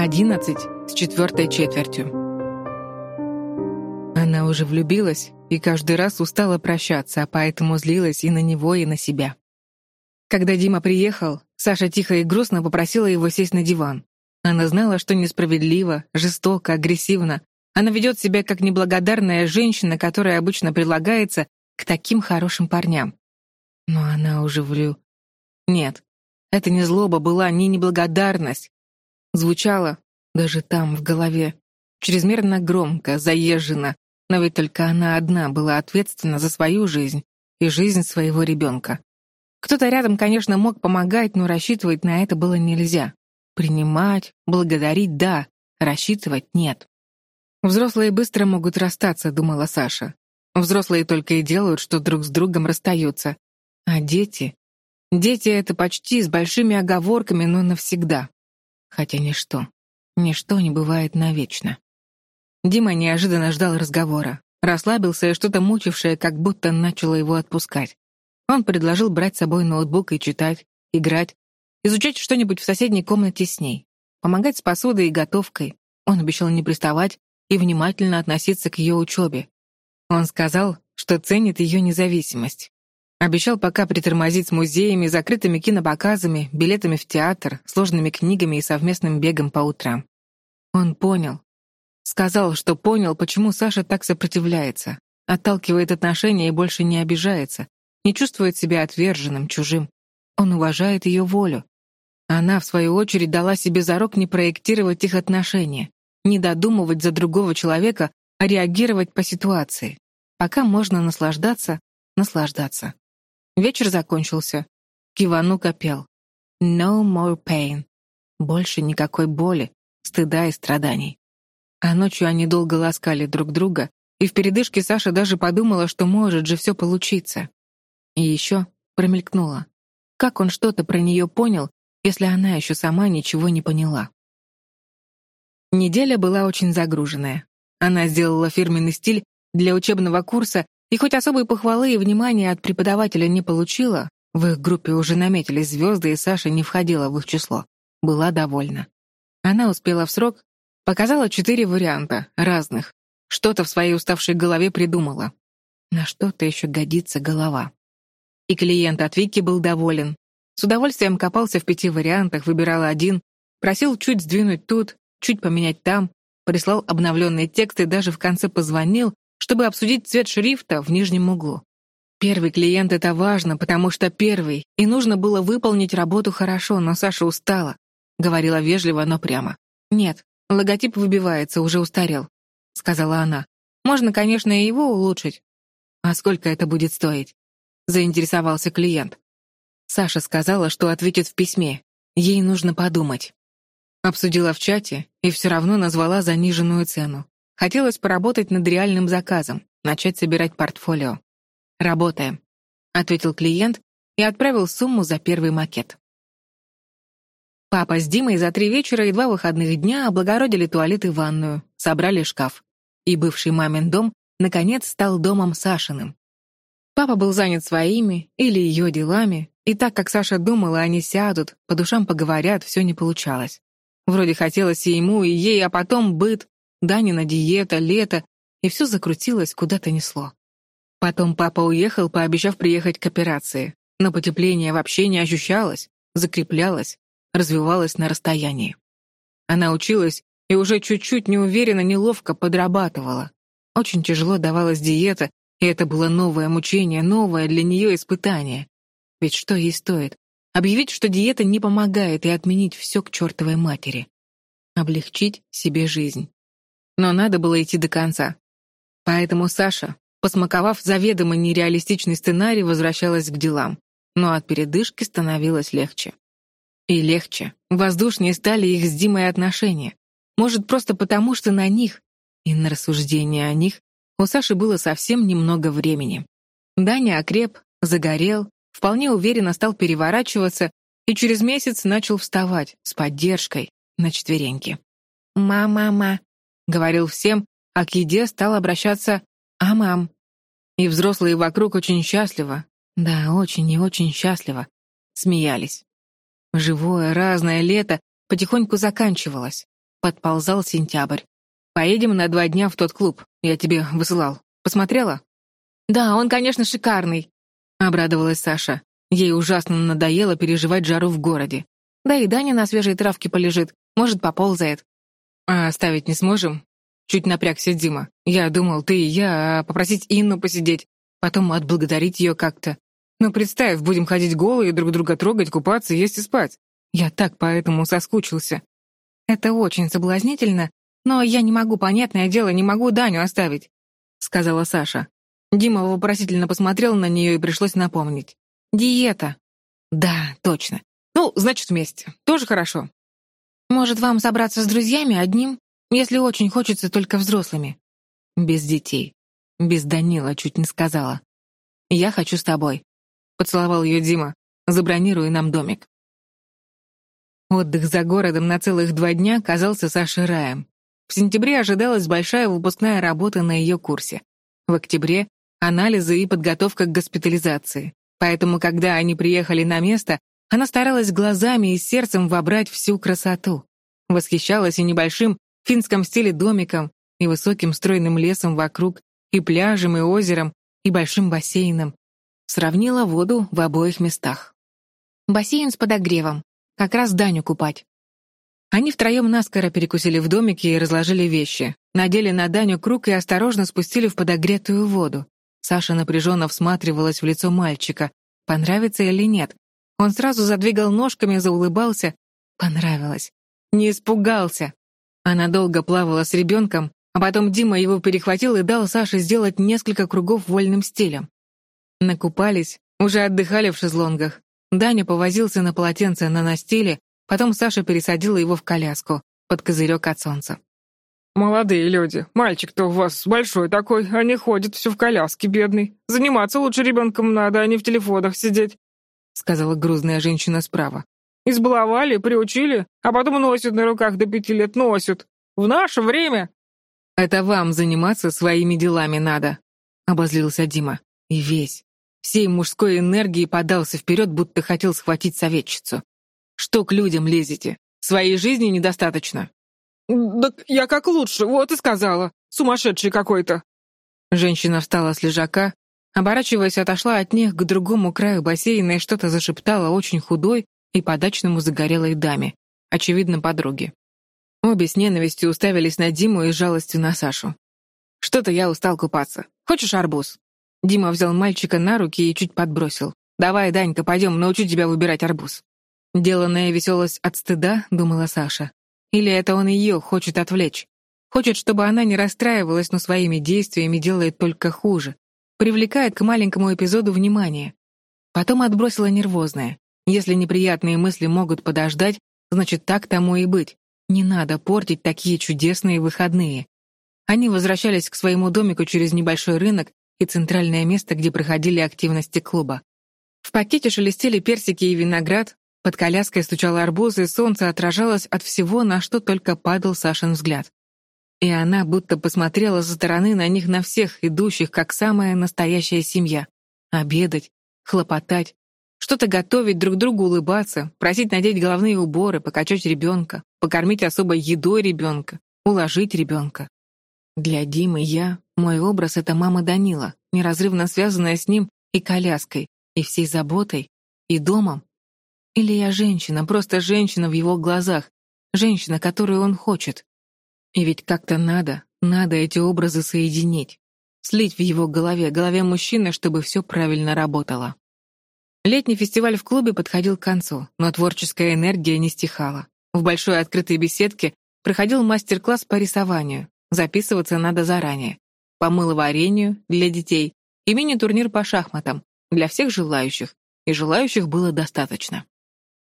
Одиннадцать с четвертой четвертью. Она уже влюбилась и каждый раз устала прощаться, а поэтому злилась и на него, и на себя. Когда Дима приехал, Саша тихо и грустно попросила его сесть на диван. Она знала, что несправедливо, жестоко, агрессивно. Она ведет себя как неблагодарная женщина, которая обычно прилагается к таким хорошим парням. Но она уже влю... Нет, это не злоба была, не неблагодарность. Звучало, даже там, в голове, чрезмерно громко, заезженно, но ведь только она одна была ответственна за свою жизнь и жизнь своего ребенка. Кто-то рядом, конечно, мог помогать, но рассчитывать на это было нельзя. Принимать, благодарить — да, рассчитывать — нет. Взрослые быстро могут расстаться, думала Саша. Взрослые только и делают, что друг с другом расстаются. А дети? Дети — это почти с большими оговорками, но навсегда. Хотя ничто, ничто не бывает навечно. Дима неожиданно ждал разговора. Расслабился, и что-то мучившее как будто начало его отпускать. Он предложил брать с собой ноутбук и читать, играть, изучать что-нибудь в соседней комнате с ней, помогать с посудой и готовкой. Он обещал не приставать и внимательно относиться к ее учебе. Он сказал, что ценит ее независимость. Обещал пока притормозить с музеями, закрытыми кинопоказами, билетами в театр, сложными книгами и совместным бегом по утрам. Он понял. Сказал, что понял, почему Саша так сопротивляется, отталкивает отношения и больше не обижается, не чувствует себя отверженным, чужим. Он уважает ее волю. Она, в свою очередь, дала себе зарок не проектировать их отношения, не додумывать за другого человека, а реагировать по ситуации. Пока можно наслаждаться, наслаждаться. Вечер закончился. Кивану копел. No more pain. Больше никакой боли, стыда и страданий. А ночью они долго ласкали друг друга, и в передышке Саша даже подумала, что может же все получиться. И еще промелькнула. Как он что-то про нее понял, если она еще сама ничего не поняла? Неделя была очень загруженная. Она сделала фирменный стиль для учебного курса и хоть особой похвалы и внимания от преподавателя не получила, в их группе уже наметились звезды, и Саша не входила в их число. Была довольна. Она успела в срок, показала четыре варианта, разных. Что-то в своей уставшей голове придумала. На что-то еще годится голова. И клиент от Вики был доволен. С удовольствием копался в пяти вариантах, выбирал один, просил чуть сдвинуть тут, чуть поменять там, прислал обновленные тексты даже в конце позвонил, чтобы обсудить цвет шрифта в нижнем углу. Первый клиент — это важно, потому что первый, и нужно было выполнить работу хорошо, но Саша устала. Говорила вежливо, но прямо. «Нет, логотип выбивается, уже устарел», — сказала она. «Можно, конечно, и его улучшить». «А сколько это будет стоить?» заинтересовался клиент. Саша сказала, что ответит в письме. Ей нужно подумать. Обсудила в чате и все равно назвала заниженную цену. Хотелось поработать над реальным заказом, начать собирать портфолио. «Работаем», — ответил клиент и отправил сумму за первый макет. Папа с Димой за три вечера и два выходных дня облагородили туалет и ванную, собрали шкаф. И бывший мамин дом, наконец, стал домом Сашиным. Папа был занят своими или ее делами, и так как Саша думала, они сядут, по душам поговорят, все не получалось. Вроде хотелось и ему, и ей, а потом быт, Данина диета, лето, и все закрутилось, куда-то несло. Потом папа уехал, пообещав приехать к операции, но потепление вообще не ощущалось, закреплялось, развивалось на расстоянии. Она училась и уже чуть-чуть неуверенно, неловко подрабатывала. Очень тяжело давалась диета, и это было новое мучение, новое для нее испытание. Ведь что ей стоит? Объявить, что диета не помогает, и отменить все к чертовой матери. Облегчить себе жизнь. Но надо было идти до конца. Поэтому Саша, посмаковав заведомо нереалистичный сценарий, возвращалась к делам. Но от передышки становилось легче. И легче, воздушнее стали их с Димой отношения. Может, просто потому, что на них, и на рассуждения о них, у Саши было совсем немного времени. Даня окреп, загорел, вполне уверенно стал переворачиваться и через месяц начал вставать с поддержкой на четвереньки. «Ма-ма-ма», — говорил всем, а к еде стал обращаться «а-мам». И взрослые вокруг очень счастливо, да, очень и очень счастливо, смеялись. Живое, разное лето потихоньку заканчивалось. подползал сентябрь. «Поедем на два дня в тот клуб, я тебе высылал. Посмотрела?» «Да, он, конечно, шикарный», — обрадовалась Саша. Ей ужасно надоело переживать жару в городе. Да и Даня на свежей травке полежит, может, поползает. «А оставить не сможем?» Чуть напрягся Дима. «Я думал, ты и я, а попросить Инну посидеть, потом отблагодарить ее как-то. Ну, представь, будем ходить голые, друг друга трогать, купаться, есть и спать. Я так поэтому соскучился». «Это очень соблазнительно, но я не могу, понятное дело, не могу Даню оставить», — сказала Саша. Дима вопросительно посмотрел на нее и пришлось напомнить. «Диета». «Да, точно. Ну, значит, вместе. Тоже хорошо». «Может, вам собраться с друзьями одним, если очень хочется только взрослыми?» «Без детей. Без Данила чуть не сказала. Я хочу с тобой». Поцеловал ее Дима. «Забронируй нам домик». Отдых за городом на целых два дня казался Саше раем. В сентябре ожидалась большая выпускная работа на ее курсе. В октябре — анализы и подготовка к госпитализации. Поэтому, когда они приехали на место, она старалась глазами и сердцем вобрать всю красоту. Восхищалась и небольшим в финском стиле домиком, и высоким стройным лесом вокруг, и пляжем, и озером, и большим бассейном. Сравнила воду в обоих местах. Бассейн с подогревом. Как раз Даню купать. Они втроем наскоро перекусили в домике и разложили вещи. Надели на Даню круг и осторожно спустили в подогретую воду. Саша напряженно всматривалась в лицо мальчика. Понравится или нет? Он сразу задвигал ножками, заулыбался. Понравилось. Не испугался. Она долго плавала с ребенком, а потом Дима его перехватил и дал Саше сделать несколько кругов вольным стилем. Накупались, уже отдыхали в шезлонгах. Даня повозился на полотенце на настиле, потом Саша пересадила его в коляску под козырек от солнца. «Молодые люди, мальчик-то у вас большой такой, а не ходит все в коляске, бедный. Заниматься лучше ребенком надо, а не в телефонах сидеть», — сказала грузная женщина справа. «Избаловали, приучили, а потом носят на руках до пяти лет, носят. В наше время...» «Это вам заниматься своими делами надо», — обозлился Дима. И весь, всей мужской энергией подался вперед, будто хотел схватить советчицу. «Что к людям лезете? Своей жизни недостаточно?» «Да я как лучше, вот и сказала. Сумасшедший какой-то». Женщина встала с лежака, оборачиваясь, отошла от них к другому краю бассейна и что-то зашептала очень худой и подачному загорелой даме, очевидно, подруге. Обе с ненавистью уставились на Диму и жалостью на Сашу. «Что-то я устал купаться. Хочешь арбуз?» Дима взял мальчика на руки и чуть подбросил. «Давай, Данька, пойдем, научу тебя выбирать арбуз». Деланная веселость от стыда, думала Саша. Или это он ее хочет отвлечь? Хочет, чтобы она не расстраивалась, но своими действиями делает только хуже. Привлекает к маленькому эпизоду внимание. Потом отбросила нервозное. Если неприятные мысли могут подождать, значит, так тому и быть. Не надо портить такие чудесные выходные. Они возвращались к своему домику через небольшой рынок и центральное место, где проходили активности клуба. В пакете шелестели персики и виноград, под коляской стучал арбуз, и солнце отражалось от всего, на что только падал Сашин взгляд. И она будто посмотрела со стороны на них на всех, идущих, как самая настоящая семья. Обедать, хлопотать, что-то готовить, друг другу улыбаться, просить надеть головные уборы, покачать ребенка, покормить особой едой ребенка, уложить ребенка. Для Димы я, мой образ — это мама Данила, неразрывно связанная с ним и коляской, и всей заботой, и домом, или я женщина, просто женщина в его глазах, женщина, которую он хочет. И ведь как-то надо, надо эти образы соединить, слить в его голове, голове мужчины, чтобы все правильно работало. Летний фестиваль в клубе подходил к концу, но творческая энергия не стихала. В большой открытой беседке проходил мастер-класс по рисованию. Записываться надо заранее. По мыловарению для детей и мини-турнир по шахматам для всех желающих, и желающих было достаточно.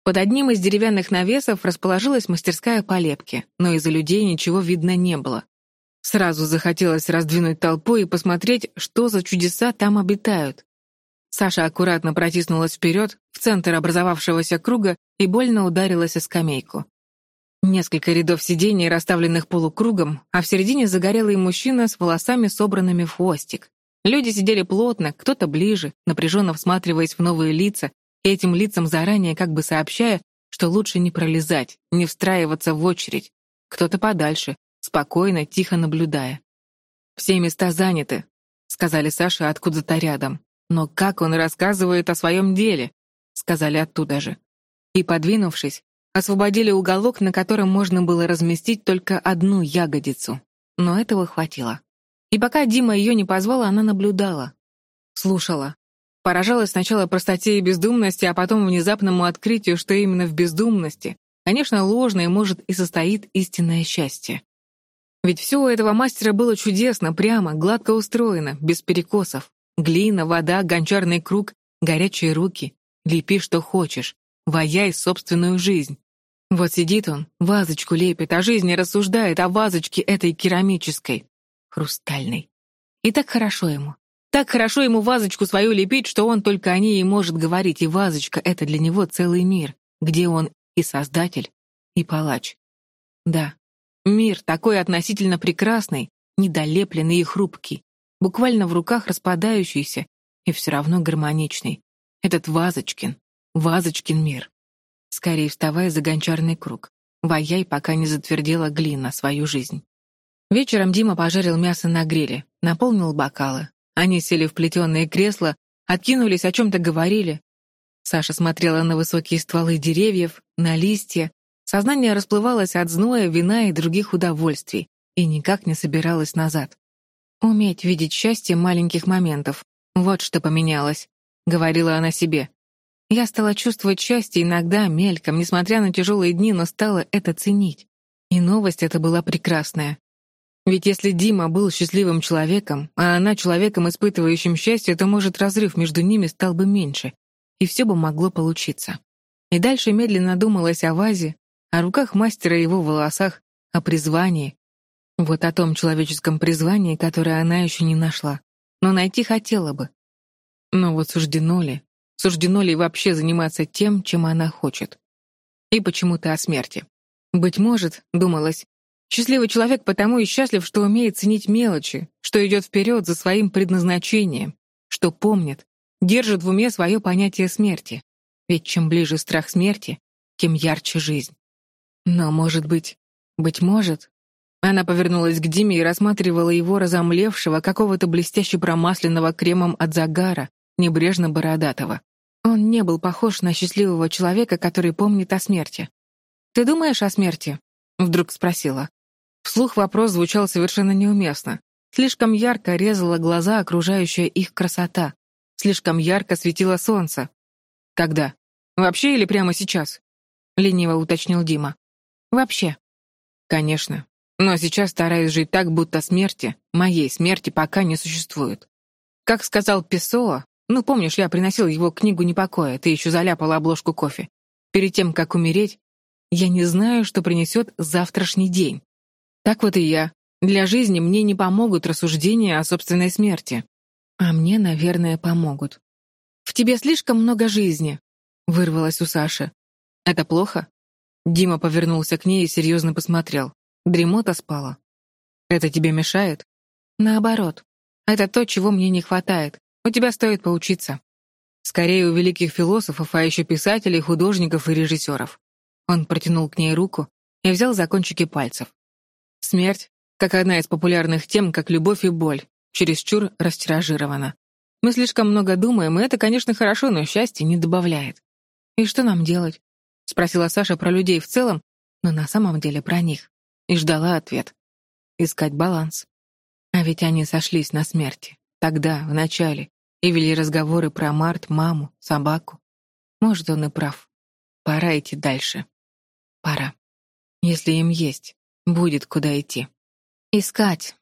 Под одним из деревянных навесов расположилась мастерская полепки, но из-за людей ничего видно не было. Сразу захотелось раздвинуть толпу и посмотреть, что за чудеса там обитают. Саша аккуратно протиснулась вперед, в центр образовавшегося круга и больно ударилась о скамейку. Несколько рядов сидений, расставленных полукругом, а в середине загорелый мужчина с волосами, собранными в хвостик. Люди сидели плотно, кто-то ближе, напряженно всматриваясь в новые лица, этим лицам заранее как бы сообщая, что лучше не пролезать, не встраиваться в очередь. кто-то подальше, спокойно, тихо наблюдая. «Все места заняты», — сказали Саше откуда-то рядом. «Но как он рассказывает о своем деле?» — сказали оттуда же. И, подвинувшись, освободили уголок, на котором можно было разместить только одну ягодицу. Но этого хватило. И пока Дима ее не позвала, она наблюдала. Слушала. Поражалась сначала простоте и бездумности, а потом внезапному открытию, что именно в бездумности, конечно, ложное может и состоит истинное счастье. Ведь все у этого мастера было чудесно, прямо, гладко устроено, без перекосов. Глина, вода, гончарный круг, горячие руки. Лепи, что хочешь. Ваяй собственную жизнь. Вот сидит он, вазочку лепит, а жизнь не рассуждает о вазочке этой керамической, хрустальной. И так хорошо ему. Так хорошо ему вазочку свою лепить, что он только о ней и может говорить, и вазочка — это для него целый мир, где он и создатель, и палач. Да, мир такой относительно прекрасный, недолепленный и хрупкий, буквально в руках распадающийся и все равно гармоничный. Этот Вазочкин, Вазочкин мир. Скорее вставай за гончарный круг. Ваяй, пока не затвердела глина свою жизнь. Вечером Дима пожарил мясо на гриле, наполнил бокалы, они сели в плетеные кресла, откинулись, о чем-то говорили. Саша смотрела на высокие стволы деревьев, на листья. Сознание расплывалось от зноя, вина и других удовольствий, и никак не собиралось назад. «Уметь видеть счастье маленьких моментов. Вот что поменялось», — говорила она себе. Я стала чувствовать счастье иногда, мельком, несмотря на тяжелые дни, но стала это ценить. И новость эта была прекрасная. Ведь если Дима был счастливым человеком, а она человеком, испытывающим счастье, то, может, разрыв между ними стал бы меньше, и все бы могло получиться. И дальше медленно думалось о вазе, о руках мастера и его волосах, о призвании. Вот о том человеческом призвании, которое она еще не нашла. Но найти хотела бы. Но вот суждено ли, суждено ли вообще заниматься тем, чем она хочет? И почему-то о смерти. Быть может, думалось, Счастливый человек потому и счастлив, что умеет ценить мелочи, что идет вперед за своим предназначением, что помнит, держит в уме свое понятие смерти. Ведь чем ближе страх смерти, тем ярче жизнь. Но, может быть, быть может... Она повернулась к Диме и рассматривала его разомлевшего, какого-то блестяще промасленного кремом от загара, небрежно бородатого. Он не был похож на счастливого человека, который помнит о смерти. «Ты думаешь о смерти?» — вдруг спросила. Вслух вопрос звучал совершенно неуместно. Слишком ярко резала глаза окружающая их красота. Слишком ярко светило солнце. Когда? Вообще или прямо сейчас? Лениво уточнил Дима. Вообще. Конечно. Но сейчас стараюсь жить так, будто смерти, моей смерти, пока не существует. Как сказал Песоа, ну, помнишь, я приносил его книгу «Непокоя», ты еще заляпала обложку кофе. Перед тем, как умереть, я не знаю, что принесет завтрашний день. Так вот и я. Для жизни мне не помогут рассуждения о собственной смерти. А мне, наверное, помогут. «В тебе слишком много жизни», — вырвалось у Саши. «Это плохо?» Дима повернулся к ней и серьезно посмотрел. Дремота спала. «Это тебе мешает?» «Наоборот. Это то, чего мне не хватает. У тебя стоит поучиться. Скорее у великих философов, а еще писателей, художников и режиссеров». Он протянул к ней руку и взял за кончики пальцев. Смерть, как одна из популярных тем, как любовь и боль, чересчур растиражирована. Мы слишком много думаем, и это, конечно, хорошо, но счастье не добавляет. «И что нам делать?» — спросила Саша про людей в целом, но на самом деле про них. И ждала ответ. Искать баланс. А ведь они сошлись на смерти. Тогда, в начале, и вели разговоры про Март, маму, собаку. Может, он и прав. Пора идти дальше. Пора. Если им есть Будет куда идти. «Искать,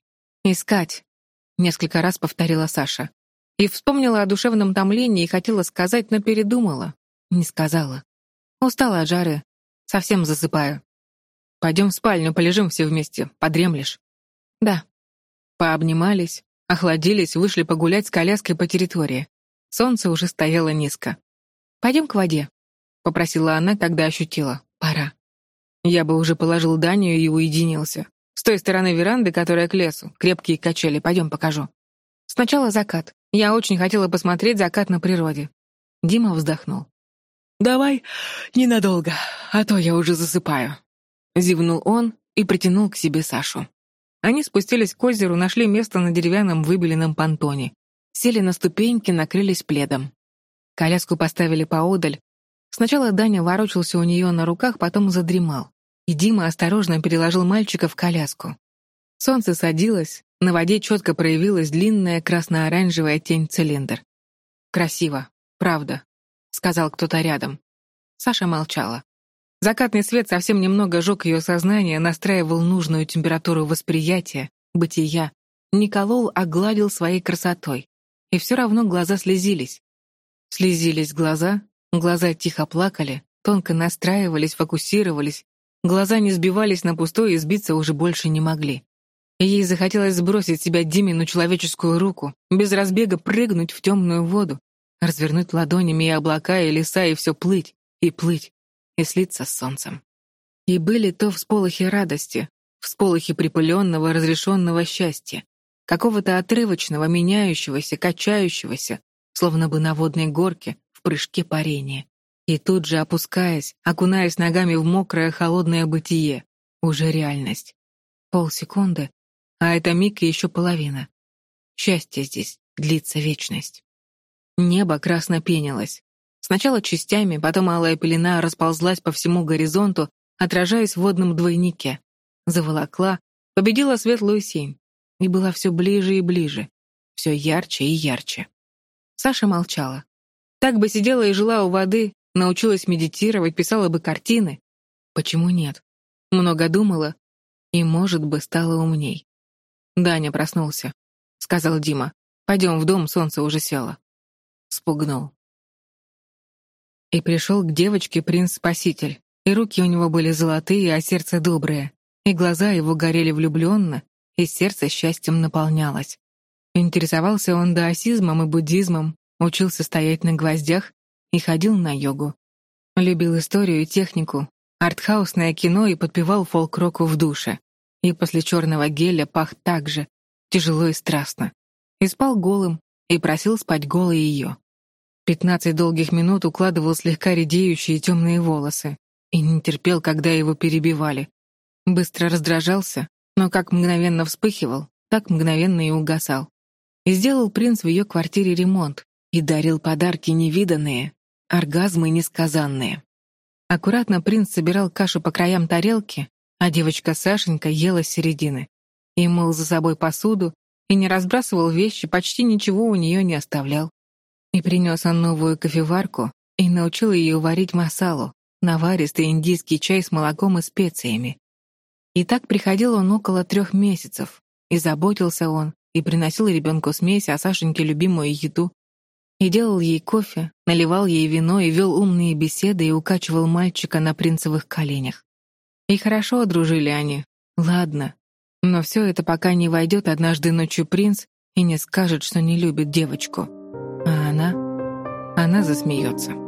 искать», — несколько раз повторила Саша. И вспомнила о душевном томлении и хотела сказать, но передумала. Не сказала. Устала от жары. Совсем засыпаю. Пойдем в спальню, полежим все вместе. Подремлешь? Да. Пообнимались, охладились, вышли погулять с коляской по территории. Солнце уже стояло низко. «Пойдем к воде», — попросила она, когда ощутила. «Пора». Я бы уже положил Данию и уединился. С той стороны веранды, которая к лесу, крепкие качели, пойдем покажу. Сначала закат. Я очень хотела посмотреть закат на природе. Дима вздохнул. «Давай ненадолго, а то я уже засыпаю». Зевнул он и притянул к себе Сашу. Они спустились к озеру, нашли место на деревянном выбеленном понтоне. Сели на ступеньки, накрылись пледом. Коляску поставили поодаль. Сначала Даня ворочался у нее на руках, потом задремал. И Дима осторожно переложил мальчика в коляску. Солнце садилось, на воде четко проявилась длинная красно-оранжевая тень-цилиндр. «Красиво, правда», — сказал кто-то рядом. Саша молчала. Закатный свет совсем немного жег ее сознание, настраивал нужную температуру восприятия, бытия, не колол, а гладил своей красотой. И все равно глаза слезились. Слезились глаза, глаза тихо плакали, тонко настраивались, фокусировались, глаза не сбивались на пустое и сбиться уже больше не могли. Ей захотелось сбросить себя Димину человеческую руку, без разбега прыгнуть в темную воду, развернуть ладонями и облака, и леса, и все плыть, и плыть, и слиться с солнцем. И были то всполохи радости, всполохи припыленного, разрешенного счастья, какого-то отрывочного, меняющегося, качающегося, словно бы на водной горке, прыжке парения. И тут же опускаясь, окунаясь ногами в мокрое холодное бытие, уже реальность. Полсекунды, а это миг и еще половина. Счастье здесь длится вечность. Небо красно пенилось. Сначала частями, потом алая пелена расползлась по всему горизонту, отражаясь в водном двойнике. Заволокла, победила светлую синь. И была все ближе и ближе, все ярче и ярче. Саша молчала. Так бы сидела и жила у воды, научилась медитировать, писала бы картины. Почему нет? Много думала и, может бы, стала умней. «Даня проснулся», — сказал Дима. «Пойдем в дом, солнце уже село». Спугнул. И пришел к девочке принц-спаситель. И руки у него были золотые, а сердце доброе. И глаза его горели влюбленно, и сердце счастьем наполнялось. Интересовался он даосизмом и буддизмом, учился стоять на гвоздях и ходил на йогу. Любил историю и технику, артхаусное кино и подпевал фолк-року в душе и после черного геля пах так же, тяжело и страстно. И спал голым, и просил спать голой ее. Пятнадцать долгих минут укладывал слегка редеющие темные волосы и не терпел, когда его перебивали. Быстро раздражался, но как мгновенно вспыхивал, так мгновенно и угасал. И сделал принц в ее квартире ремонт и дарил подарки невиданные, оргазмы несказанные. Аккуратно принц собирал кашу по краям тарелки, а девочка Сашенька ела с середины. И мыл за собой посуду, и не разбрасывал вещи, почти ничего у нее не оставлял. И принес он новую кофеварку и научил ее варить масалу, наваристый индийский чай с молоком и специями. И так приходил он около трех месяцев, и заботился он, и приносил ребенку смесь, а Сашеньке любимую еду, и делал ей кофе, наливал ей вино и вел умные беседы и укачивал мальчика на принцевых коленях. И хорошо дружили они. Ладно. Но все это пока не войдет однажды ночью принц и не скажет, что не любит девочку. А она... Она засмеется.